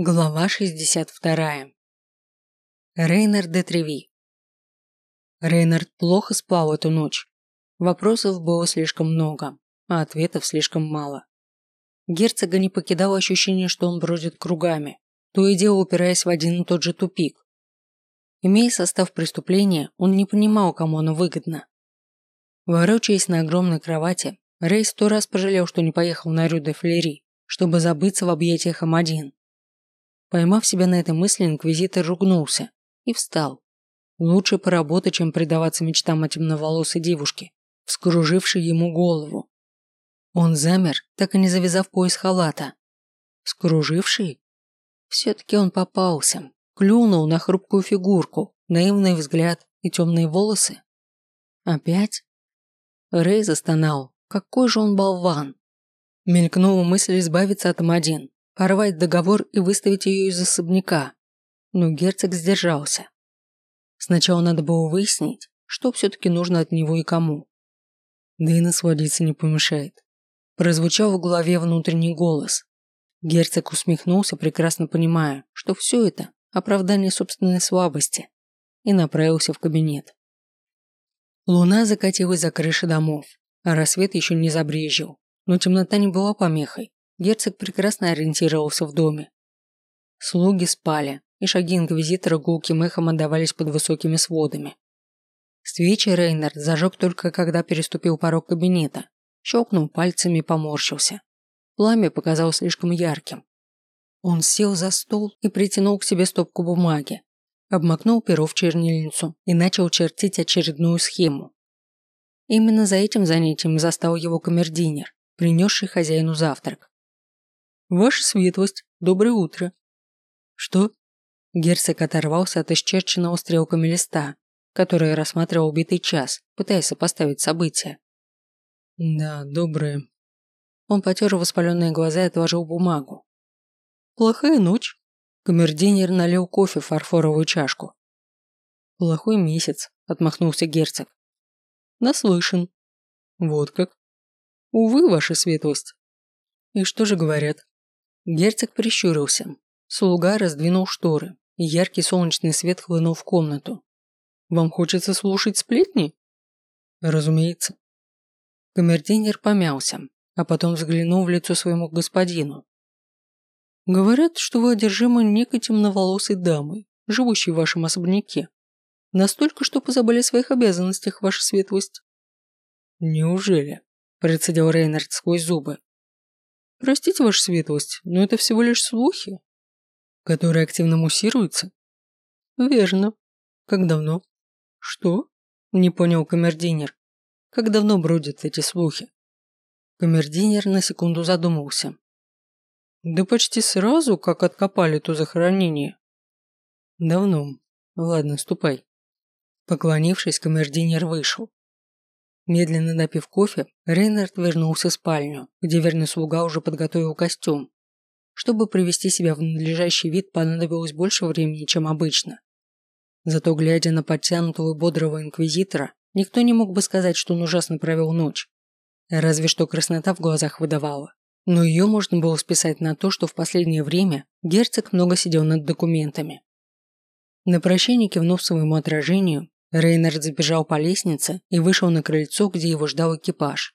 Глава 62. Рейнер де Треви. Рейнард плохо спал эту ночь. Вопросов было слишком много, а ответов слишком мало. Герцога не покидало ощущение, что он бродит кругами, то и дело упираясь в один и тот же тупик. Имея состав преступления, он не понимал, кому оно выгодно. Ворочаясь на огромной кровати, Рей сто раз пожалел, что не поехал на Рю де Флери, чтобы забыться в объятиях Амадин. Поймав себя на этой мысли, инквизитор ругнулся и встал. Лучше поработать, чем предаваться мечтам о темноволосой девушке, вскружившей ему голову. Он замер, так и не завязав пояс халата. Скруживший? Все-таки он попался, клюнул на хрупкую фигурку, наивный взгляд и темные волосы. Опять? Рэй застонал. Какой же он болван! Мелькнула мысль избавиться от Мадин, порвать договор и выставить ее из особняка. Но герцог сдержался. Сначала надо было выяснить, что все-таки нужно от него и кому. Да и насладиться не помешает. Прозвучал в голове внутренний голос. Герцог усмехнулся, прекрасно понимая, что все это – оправдание собственной слабости, и направился в кабинет. Луна закатилась за крыши домов, а рассвет еще не забрежил, но темнота не была помехой. Герцог прекрасно ориентировался в доме. Слуги спали, и шаги инквизитора гулким эхом отдавались под высокими сводами. Свечи Рейнард зажег только когда переступил порог кабинета, щелкнул пальцами и поморщился. Пламя показалось слишком ярким. Он сел за стол и притянул к себе стопку бумаги, обмакнул перо в чернильницу и начал чертить очередную схему. Именно за этим занятием застал его камердинер, принесший хозяину завтрак. «Ваша светлость, доброе утро». «Что?» Герцог оторвался от исчерченного стрелками листа, который рассматривал убитый час, пытаясь сопоставить события. «Да, доброе». Он потер воспаленные глаза и отложил бумагу. «Плохая ночь». Камердинер налил кофе в фарфоровую чашку. «Плохой месяц», – отмахнулся герцог. «Наслышан». «Вот как». «Увы, ваша светлость». «И что же говорят?» Герцог прищурился. Слуга раздвинул шторы, и яркий солнечный свет хлынул в комнату. «Вам хочется слушать сплетни?» «Разумеется». Камердинер помялся, а потом взглянул в лицо своему господину. «Говорят, что вы одержимы некой темноволосой дамой, живущей в вашем особняке. Настолько, что позабыли о своих обязанностях, ваша светлость». «Неужели?» – процедил Рейнард сквозь зубы. Простите, ваша светлость, но это всего лишь слухи, которые активно муссируются. Верно. Как давно? Что? Не понял камердинер. Как давно бродят эти слухи? Камердинер на секунду задумался. Да почти сразу, как откопали то захоронение. Давно. Ладно, ступай. Поклонившись, камердинер вышел. Медленно допив кофе, Рейнард вернулся в спальню, где верный слуга уже подготовил костюм. Чтобы привести себя в надлежащий вид, понадобилось больше времени, чем обычно. Зато, глядя на подтянутого и бодрого инквизитора, никто не мог бы сказать, что он ужасно провел ночь. Разве что краснота в глазах выдавала. Но ее можно было списать на то, что в последнее время герцог много сидел над документами. На прощание кивнув своему отражению, Рейнард забежал по лестнице и вышел на крыльцо, где его ждал экипаж.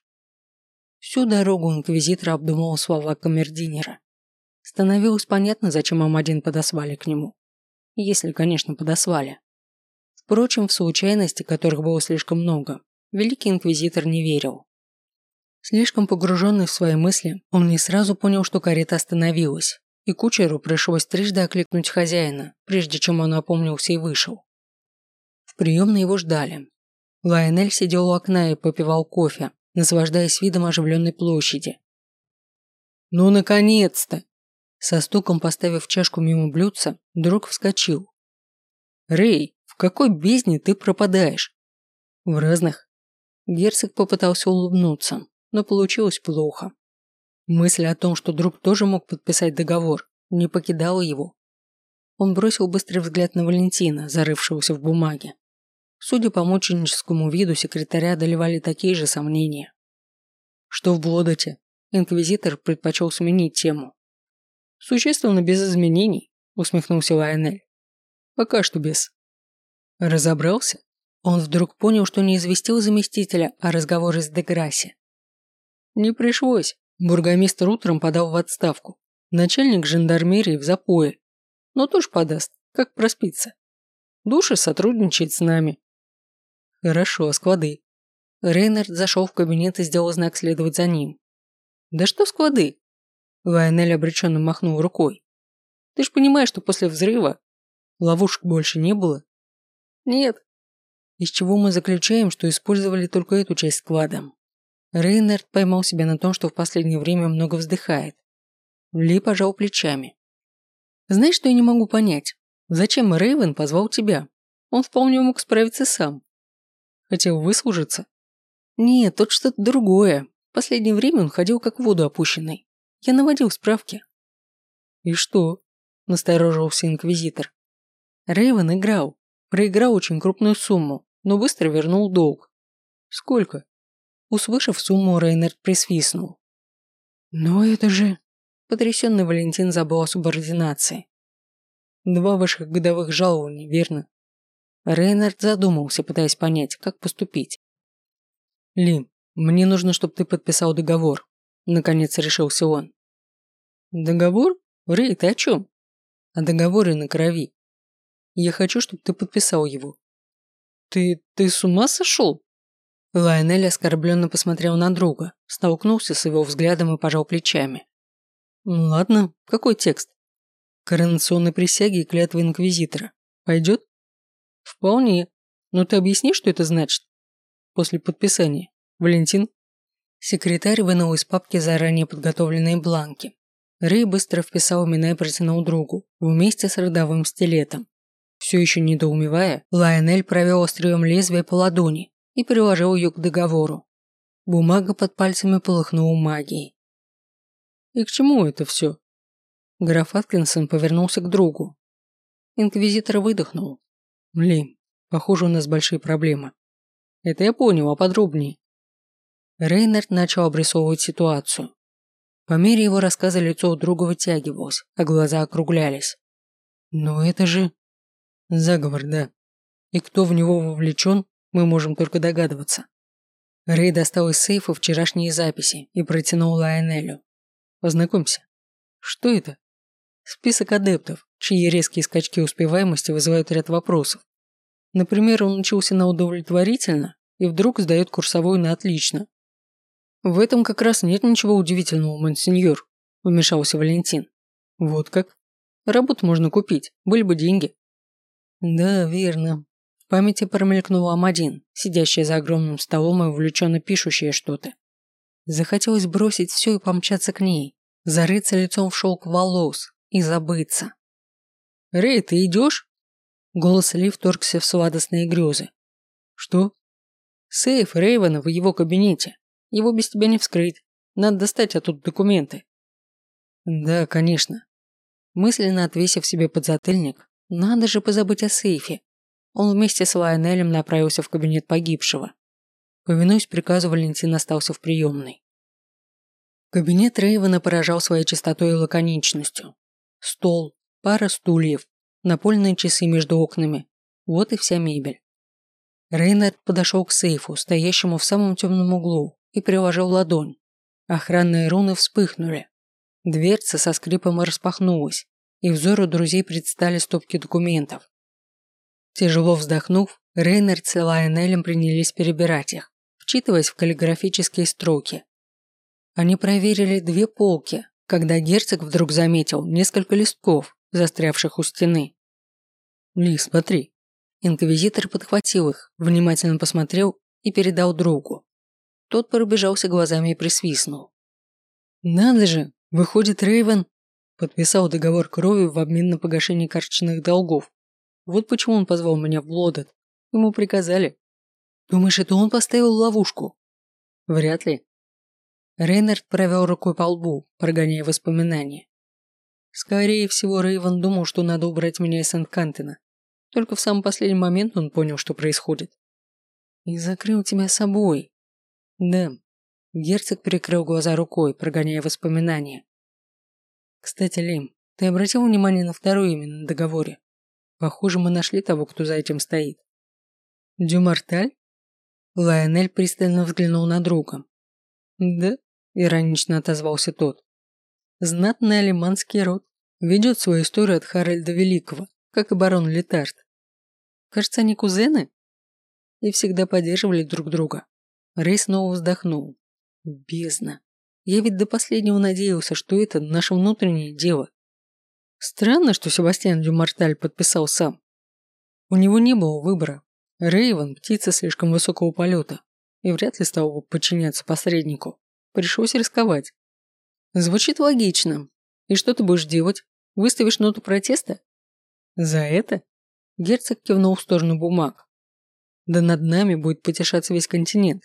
Всю дорогу инквизитор обдумывал слова камердинера. Становилось понятно, зачем Амадин подосвали к нему. Если, конечно, подосвали. Впрочем, в случайности, которых было слишком много, великий инквизитор не верил. Слишком погруженный в свои мысли, он не сразу понял, что карета остановилась, и кучеру пришлось трижды окликнуть хозяина, прежде чем он опомнился и вышел. В приемной его ждали. Лайонель сидел у окна и попивал кофе, наслаждаясь видом оживленной площади. «Ну, наконец-то!» Со стуком поставив чашку мимо блюдца, друг вскочил. «Рэй, в какой бездне ты пропадаешь?» «В разных». Герцог попытался улыбнуться, но получилось плохо. Мысль о том, что друг тоже мог подписать договор, не покидала его. Он бросил быстрый взгляд на Валентина, зарывшегося в бумаге. Судя по мученическому виду секретаря, одолевали такие же сомнения. Что в Блодоте? Инквизитор предпочел сменить тему. Существенно без изменений, усмехнулся Лайонель. Пока что без. Разобрался? Он вдруг понял, что не известил заместителя о разговоре с Деграсси. Не пришлось. Бургомистр утром подал в отставку. Начальник жандармерии в запое. Но тоже подаст, как проспится. Душа сотрудничает с нами. Хорошо, склады. Рейнард зашел в кабинет и сделал знак следовать за ним. Да что склады? Лайонель обреченно махнул рукой. Ты ж понимаешь, что после взрыва ловушек больше не было? Нет, из чего мы заключаем, что использовали только эту часть склада. Рейнард поймал себя на том, что в последнее время много вздыхает. Ли пожал плечами. «Знаешь, что я не могу понять? Зачем Рейвен позвал тебя? Он вполне мог справиться сам. Хотел выслужиться?» «Нет, тут что-то другое. В последнее время он ходил как в воду опущенный. Я наводил справки». «И что?» – насторожился инквизитор. Рейвен играл. Проиграл очень крупную сумму, но быстро вернул долг. Сколько? Услышав сумму, Рейнард присвистнул. Но это же... Потрясенный Валентин забыл о субординации. Два ваших годовых жалований, верно? Рейнард задумался, пытаясь понять, как поступить. Лин, мне нужно, чтобы ты подписал договор. Наконец решился он. Договор? Рей, ты о чем? О договоре на крови. Я хочу, чтобы ты подписал его». «Ты... ты с ума сошел?» Лайонель оскорбленно посмотрел на друга, столкнулся с его взглядом и пожал плечами. «Ладно, какой текст?» «Коронационной присяги и клятвы Инквизитора. Пойдет?» «Вполне. Но ты объясни, что это значит?» «После подписания. Валентин?» Секретарь вынул из папки заранее подготовленные бланки. Рэй быстро вписал имена и протянул другу, вместе с родовым стилетом. Все еще недоумевая, Лайонель провел острием лезвия по ладони и приложил ее к договору. Бумага под пальцами полыхнула магией. «И к чему это все?» Граф Аткинсон повернулся к другу. Инквизитор выдохнул. «Ли, похоже, у нас большие проблемы». «Это я понял, а подробнее?» Рейнард начал обрисовывать ситуацию. По мере его рассказа лицо у друга вытягивалось, а глаза округлялись. «Но это же...» Заговор, да. И кто в него вовлечен, мы можем только догадываться. Рэй достал из сейфа вчерашние записи и протянул Лайонелю. Познакомься. Что это? Список адептов, чьи резкие скачки успеваемости вызывают ряд вопросов. Например, он учился на удовлетворительно и вдруг сдает курсовую на отлично. В этом как раз нет ничего удивительного, монсеньор, вмешался Валентин. Вот как? Работу можно купить, были бы деньги. Да, верно. В памяти промелькнул Амадин, сидящая за огромным столом и увлеченно пишущая что-то. Захотелось бросить все и помчаться к ней, зарыться лицом в шелк волос и забыться. «Рэй, ты идешь?» Голос Ли вторгся в сладостные грезы. «Что?» «Сейф Рейвена в его кабинете. Его без тебя не вскрыть. Надо достать оттуда документы». «Да, конечно». Мысленно отвесив себе подзатыльник, надо же позабыть о сейфе. Он вместе с Лайонелем направился в кабинет погибшего. Повинуясь приказу, Валентин остался в приемной. Кабинет Рейвена поражал своей чистотой и лаконичностью. Стол, пара стульев, напольные часы между окнами. Вот и вся мебель. Рейнард подошел к сейфу, стоящему в самом темном углу, и приложил ладонь. Охранные руны вспыхнули. Дверца со скрипом распахнулась, и взору друзей предстали стопки документов. Тяжело вздохнув, Рейнард с Лайонелем принялись перебирать их, вчитываясь в каллиграфические строки. Они проверили две полки, когда герцог вдруг заметил несколько листков, застрявших у стены. «Ли, смотри». Инквизитор подхватил их, внимательно посмотрел и передал другу. Тот пробежался глазами и присвистнул. «Надо же! Выходит, Рейвен Подписал договор крови в обмен на погашение карточных долгов. Вот почему он позвал меня в Лодот. Ему приказали. Думаешь, это он поставил ловушку? Вряд ли. Рейнард провел рукой по лбу, прогоняя воспоминания. Скорее всего, Рейвен думал, что надо убрать меня из Сент-Кантена. Только в самый последний момент он понял, что происходит. И закрыл тебя собой. Да. Герцог прикрыл глаза рукой, прогоняя воспоминания. Кстати, Лим, Ты обратил внимание на второй именно на договоре? Похоже, мы нашли того, кто за этим стоит. Дюмарталь? Лайонель пристально взглянул на друга. Да, иронично отозвался тот. Знатный алиманский род ведет свою историю от Харальда Великого, как и барон Летард. Кажется, они кузены? И всегда поддерживали друг друга. Рэй снова вздохнул. Бездна. Я ведь до последнего надеялся, что это наше внутреннее дело. Странно, что Себастьян Дюмарталь подписал сам. У него не было выбора. Рейвен – птица слишком высокого полета и вряд ли стал бы подчиняться посреднику. Пришлось рисковать. Звучит логично. И что ты будешь делать? Выставишь ноту протеста? За это? Герцог кивнул в сторону бумаг. Да над нами будет потешаться весь континент.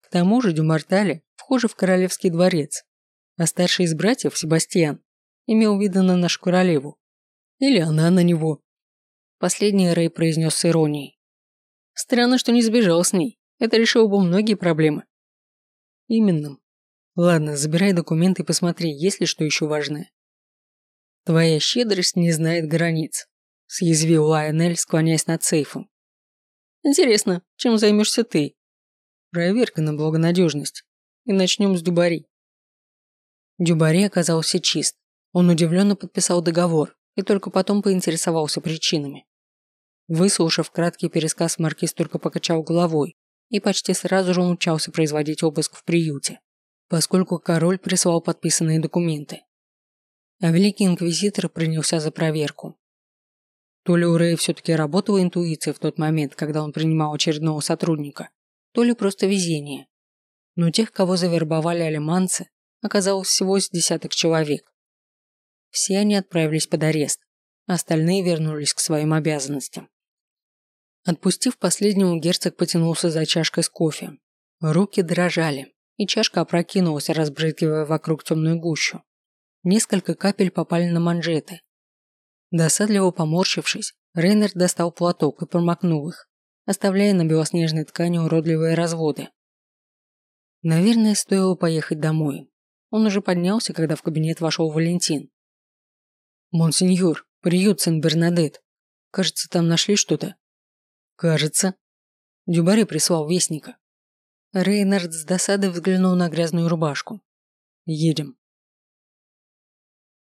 К тому же Дюмартали вхожи в королевский дворец, а старший из братьев, Себастьян, имел вида на нашу королеву. Или она на него. Последний Рэй произнес с иронией. Странно, что не сбежал с ней. Это решило бы многие проблемы. Именно. Ладно, забирай документы и посмотри, есть ли что еще важное. Твоя щедрость не знает границ, съязвил Лайонель, склоняясь над сейфом. Интересно, чем займешься ты? Проверка на благонадежность. И начнем с Дюбари. Дюбари оказался чист. Он удивленно подписал договор и только потом поинтересовался причинами. Выслушав краткий пересказ, маркиз только покачал головой и почти сразу же умчался производить обыск в приюте, поскольку король прислал подписанные документы. А великий инквизитор принялся за проверку. То ли у Рэя все-таки работала интуиция в тот момент, когда он принимал очередного сотрудника, то ли просто везение. Но тех, кого завербовали алиманцы, оказалось всего с десяток человек. Все они отправились под арест, остальные вернулись к своим обязанностям. Отпустив последнего, герцог потянулся за чашкой с кофе. Руки дрожали, и чашка опрокинулась, разбрызгивая вокруг темную гущу. Несколько капель попали на манжеты. Досадливо поморщившись, Рейнер достал платок и промокнул их, оставляя на белоснежной ткани уродливые разводы. Наверное, стоило поехать домой. Он уже поднялся, когда в кабинет вошел Валентин. «Монсеньор, приют Сен-Бернадет. Кажется, там нашли что-то». «Кажется». Дюбари прислал вестника. Рейнард с досадой взглянул на грязную рубашку. «Едем».